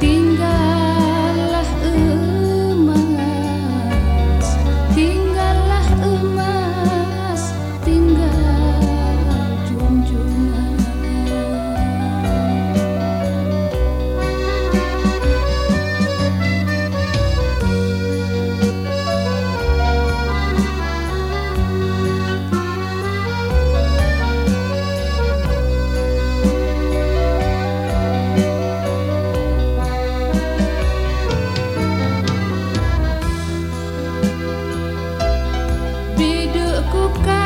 ti. Cukupkan.